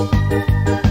Música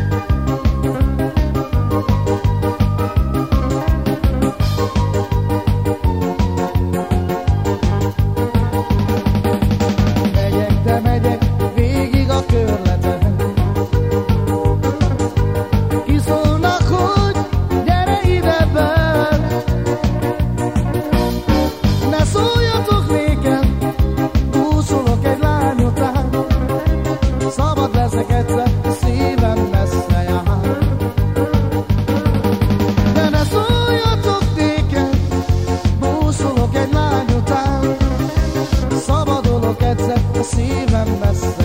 szívem messze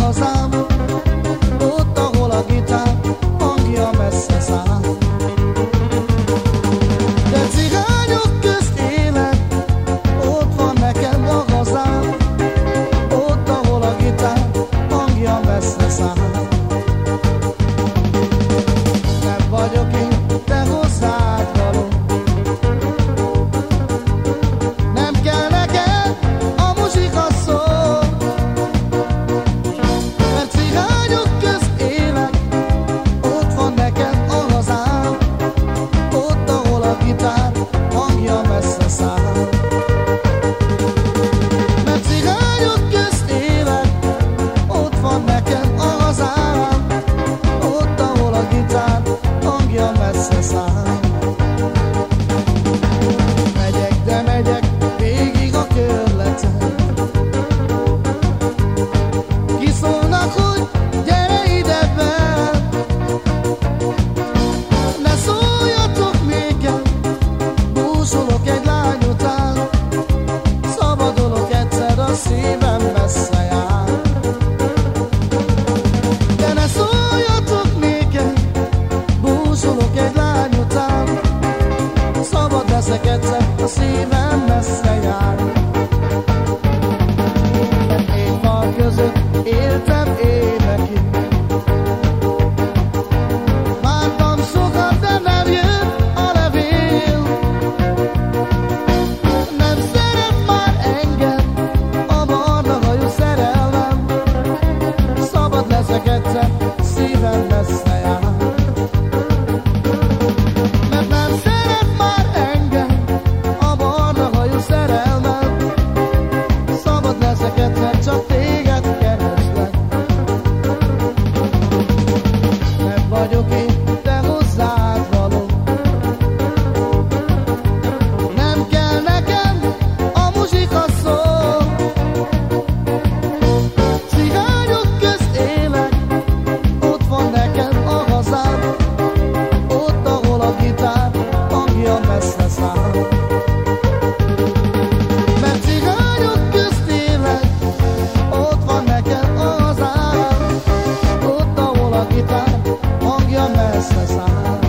i'm olyan messze jár. én Éjfal között éltem, yo que essa sala.